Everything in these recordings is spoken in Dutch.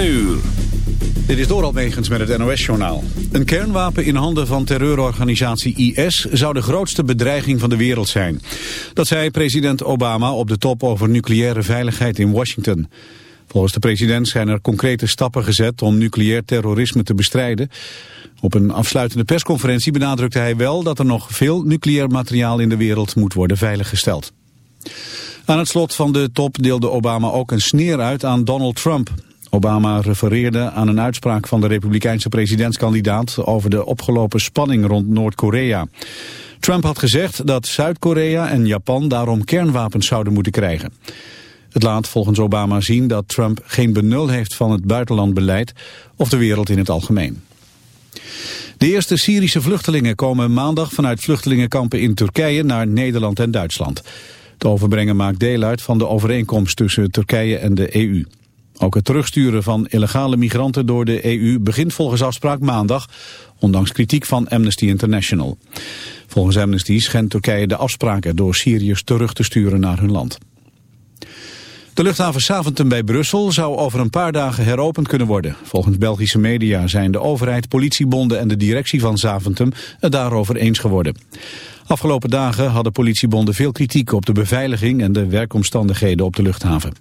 7 uur. Dit is Doral Megens met het NOS-journaal. Een kernwapen in handen van terreurorganisatie IS zou de grootste bedreiging van de wereld zijn. Dat zei president Obama op de top over nucleaire veiligheid in Washington. Volgens de president zijn er concrete stappen gezet om nucleair terrorisme te bestrijden. Op een afsluitende persconferentie benadrukte hij wel dat er nog veel nucleair materiaal in de wereld moet worden veiliggesteld. Aan het slot van de top deelde Obama ook een sneer uit aan Donald Trump. Obama refereerde aan een uitspraak van de republikeinse presidentskandidaat over de opgelopen spanning rond Noord-Korea. Trump had gezegd dat Zuid-Korea en Japan daarom kernwapens zouden moeten krijgen. Het laat volgens Obama zien dat Trump geen benul heeft van het buitenlandbeleid of de wereld in het algemeen. De eerste Syrische vluchtelingen komen maandag vanuit vluchtelingenkampen in Turkije naar Nederland en Duitsland. Het overbrengen maakt deel uit van de overeenkomst tussen Turkije en de EU. Ook het terugsturen van illegale migranten door de EU begint volgens afspraak maandag, ondanks kritiek van Amnesty International. Volgens Amnesty schendt Turkije de afspraken door Syriërs terug te sturen naar hun land. De luchthaven Saventem bij Brussel zou over een paar dagen heropend kunnen worden. Volgens Belgische media zijn de overheid, politiebonden en de directie van Saventem het daarover eens geworden. Afgelopen dagen hadden politiebonden veel kritiek op de beveiliging en de werkomstandigheden op de luchthaven.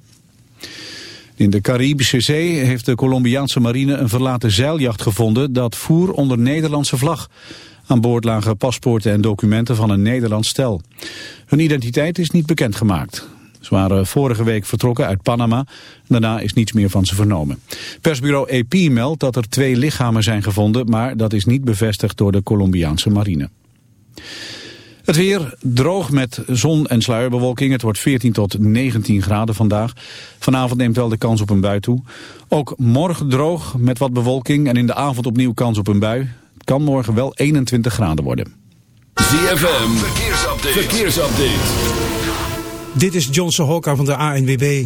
In de Caribische Zee heeft de Colombiaanse marine een verlaten zeiljacht gevonden dat voer onder Nederlandse vlag. Aan boord lagen paspoorten en documenten van een Nederlands stel. Hun identiteit is niet bekendgemaakt. Ze waren vorige week vertrokken uit Panama. Daarna is niets meer van ze vernomen. Persbureau AP meldt dat er twee lichamen zijn gevonden... maar dat is niet bevestigd door de Colombiaanse marine. Het weer droog met zon en sluierbewolking. Het wordt 14 tot 19 graden vandaag. Vanavond neemt wel de kans op een bui toe. Ook morgen droog met wat bewolking en in de avond opnieuw kans op een bui. Het kan morgen wel 21 graden worden. ZFM, verkeersupdate. verkeersupdate. Dit is Johnson Hokka van de ANWB.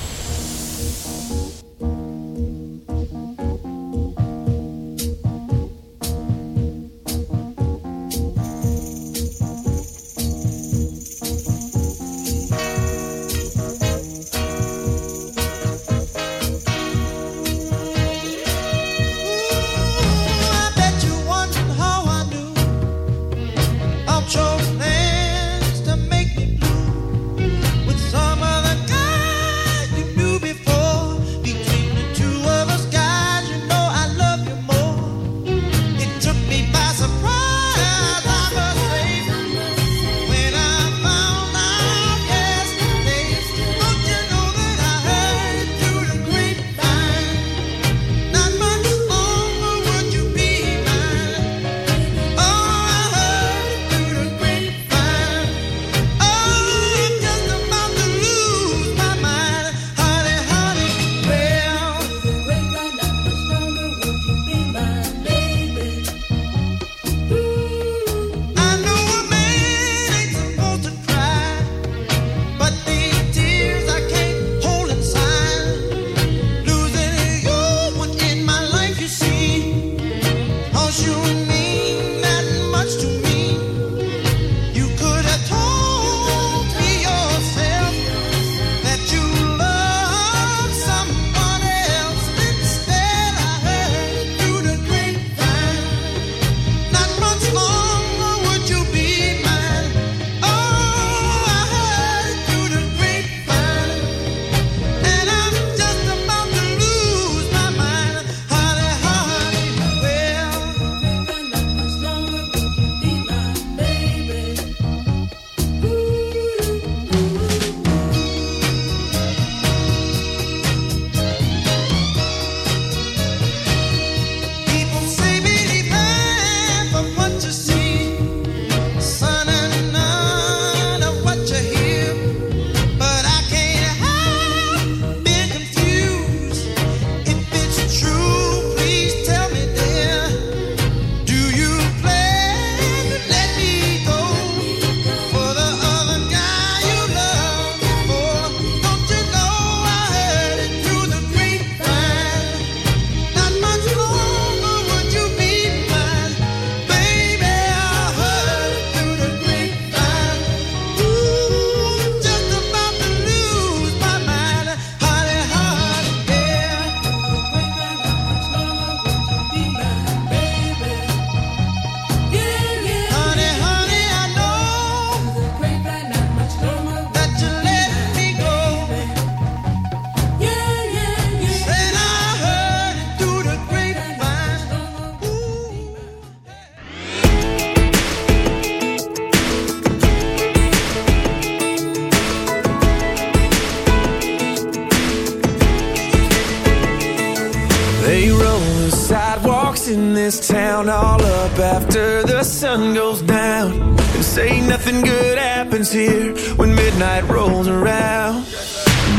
After the sun goes down. And say nothing good happens here when midnight rolls around.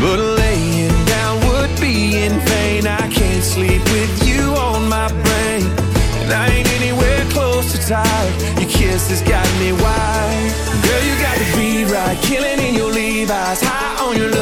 But laying down would be in vain. I can't sleep with you on my brain. And I ain't anywhere close to tired. Your kiss has got me wild. Girl, you got to be right. Killing in your Levi's. High on your love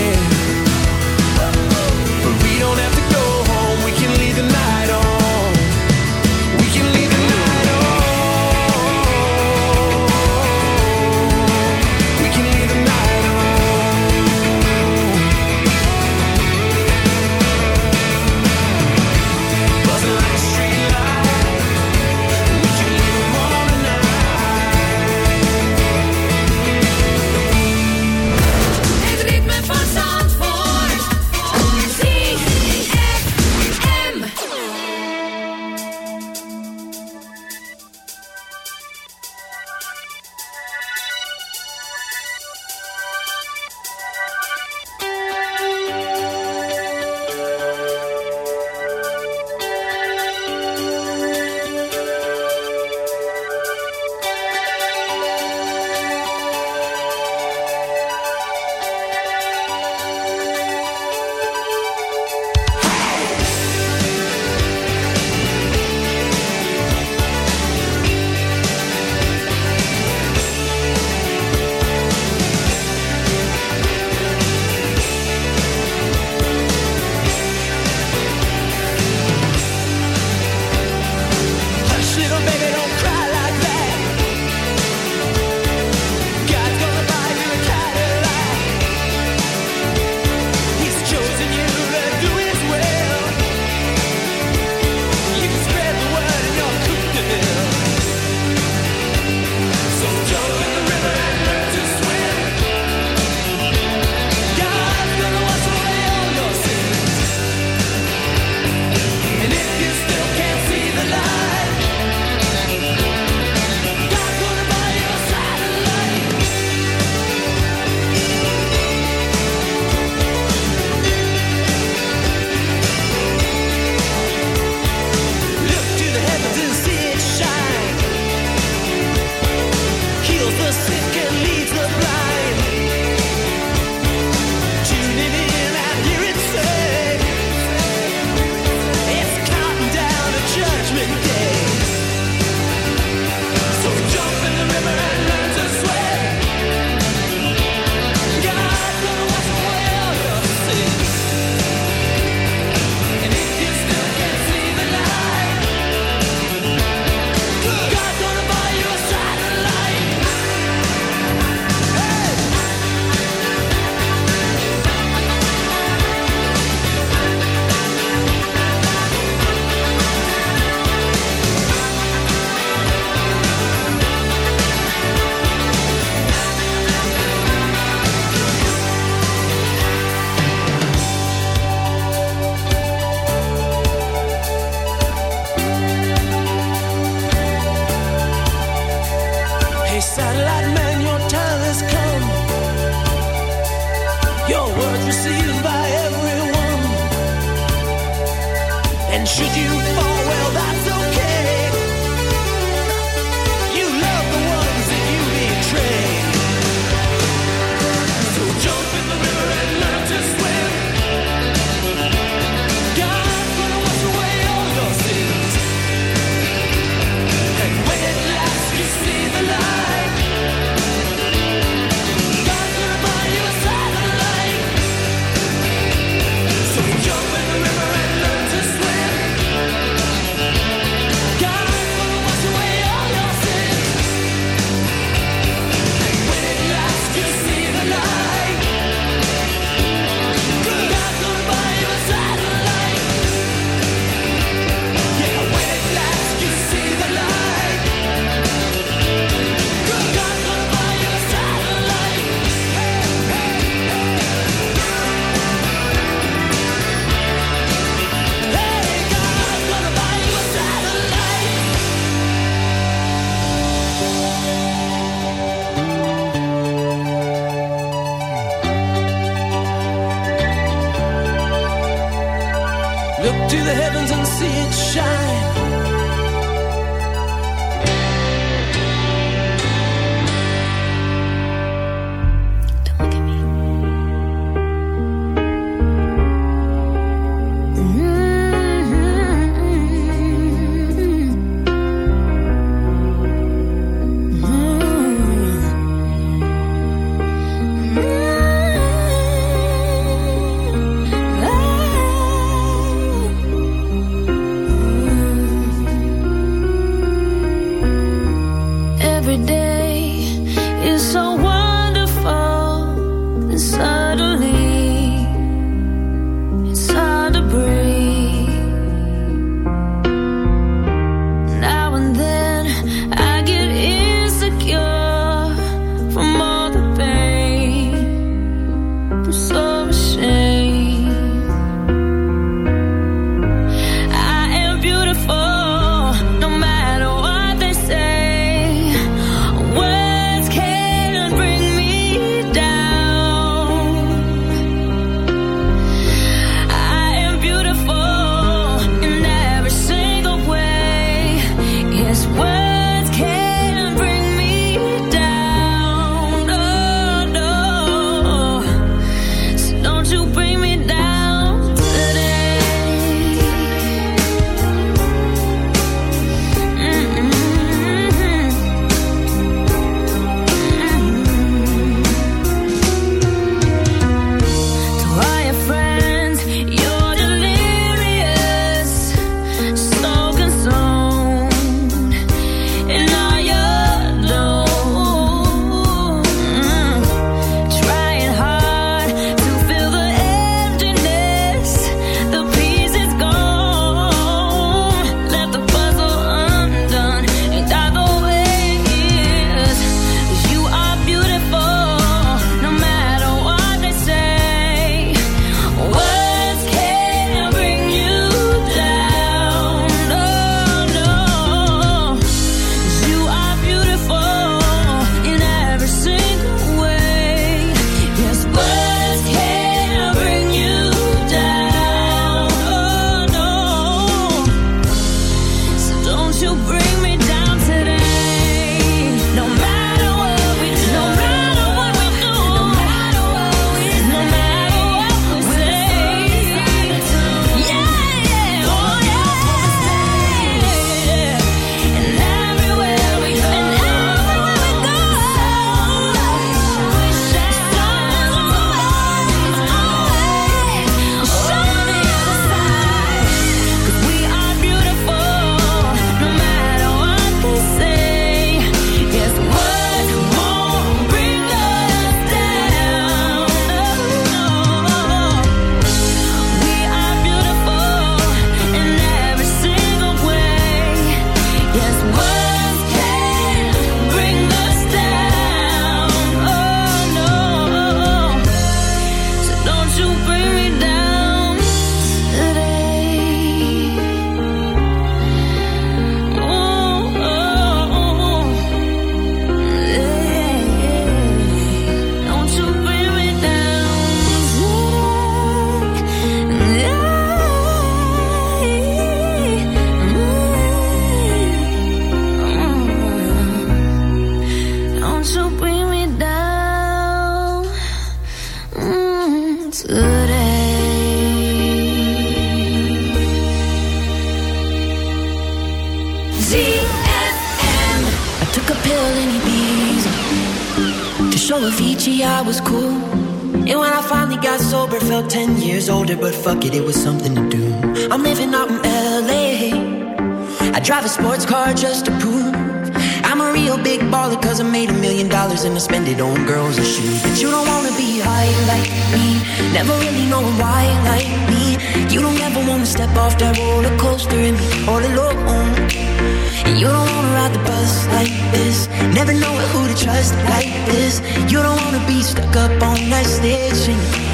So ashamed.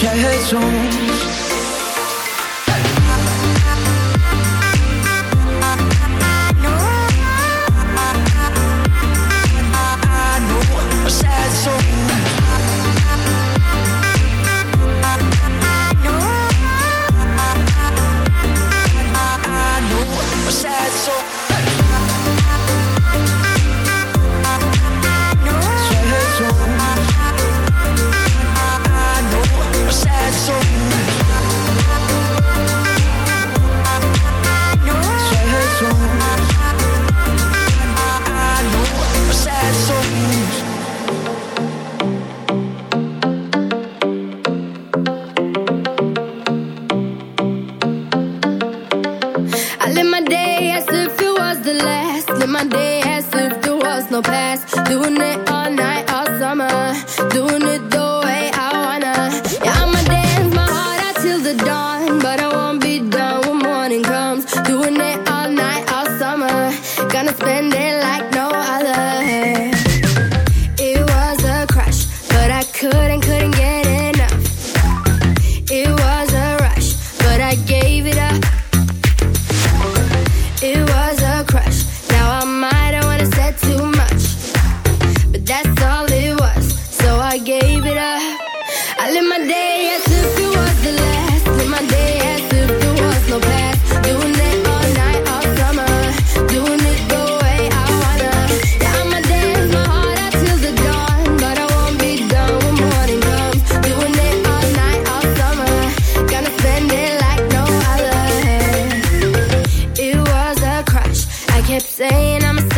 却总 saying I'm a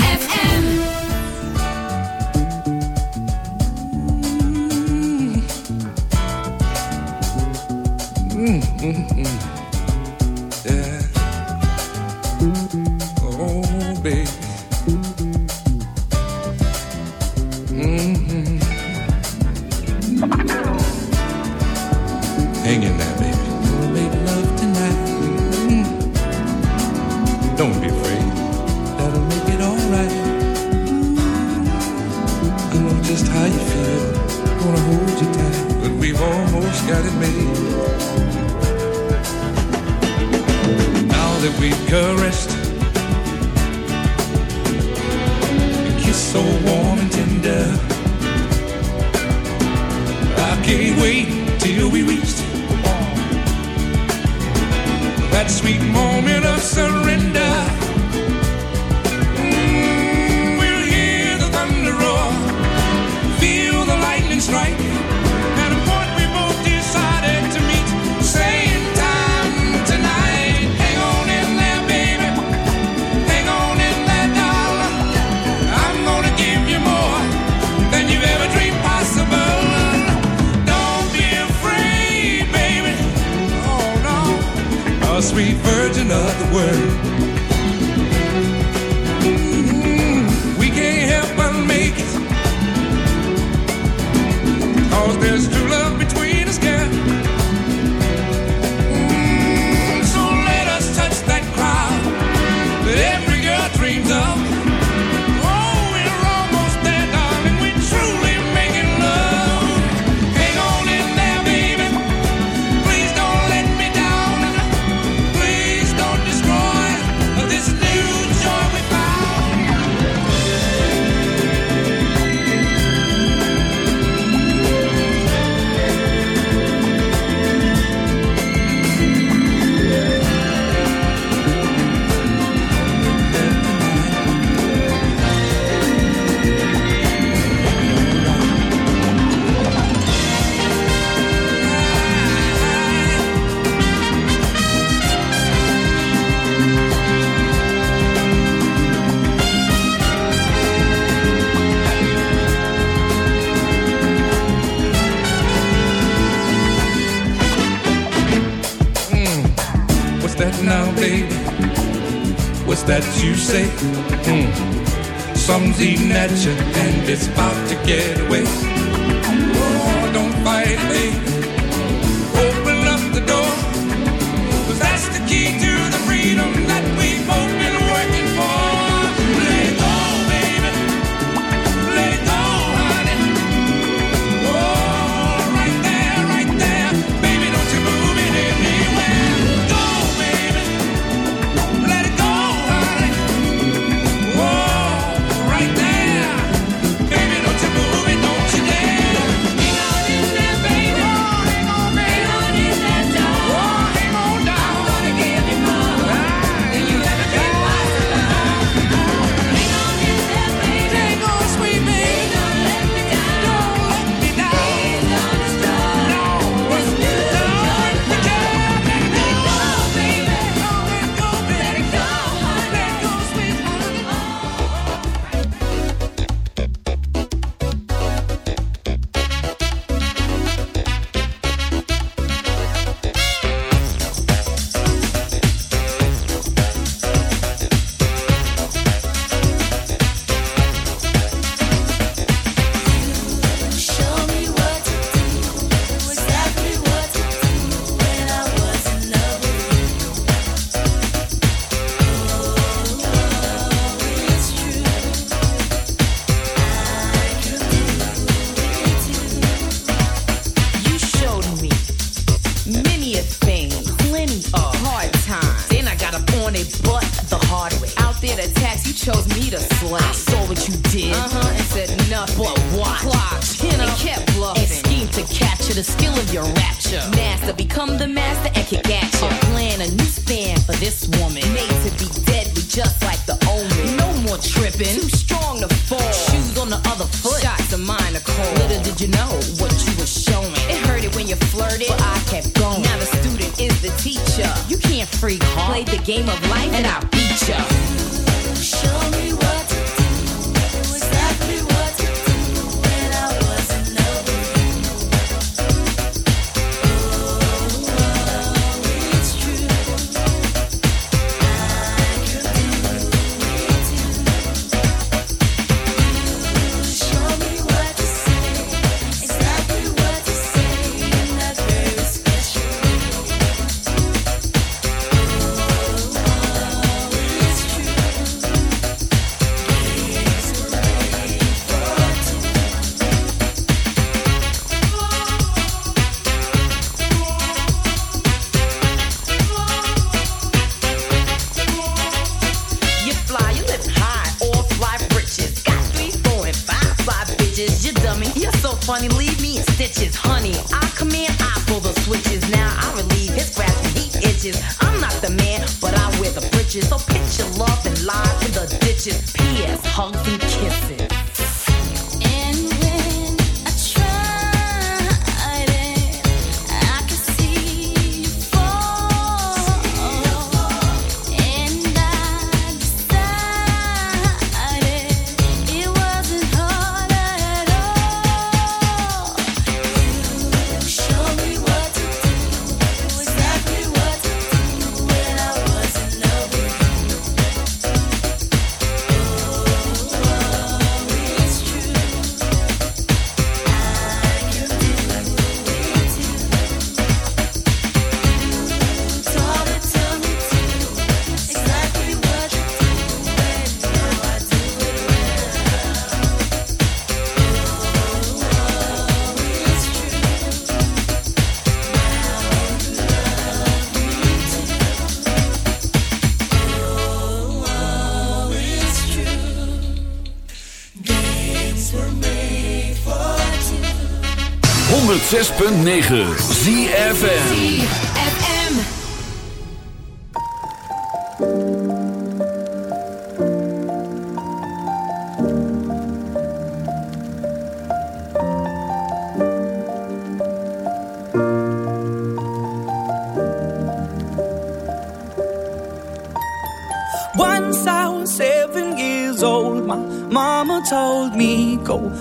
at you 106.9 ZFM.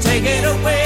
take it away.